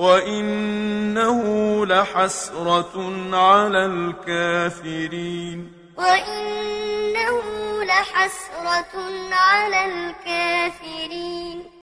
وإنه لحسرة على الكافرين وإنه لحسرة على الكافرين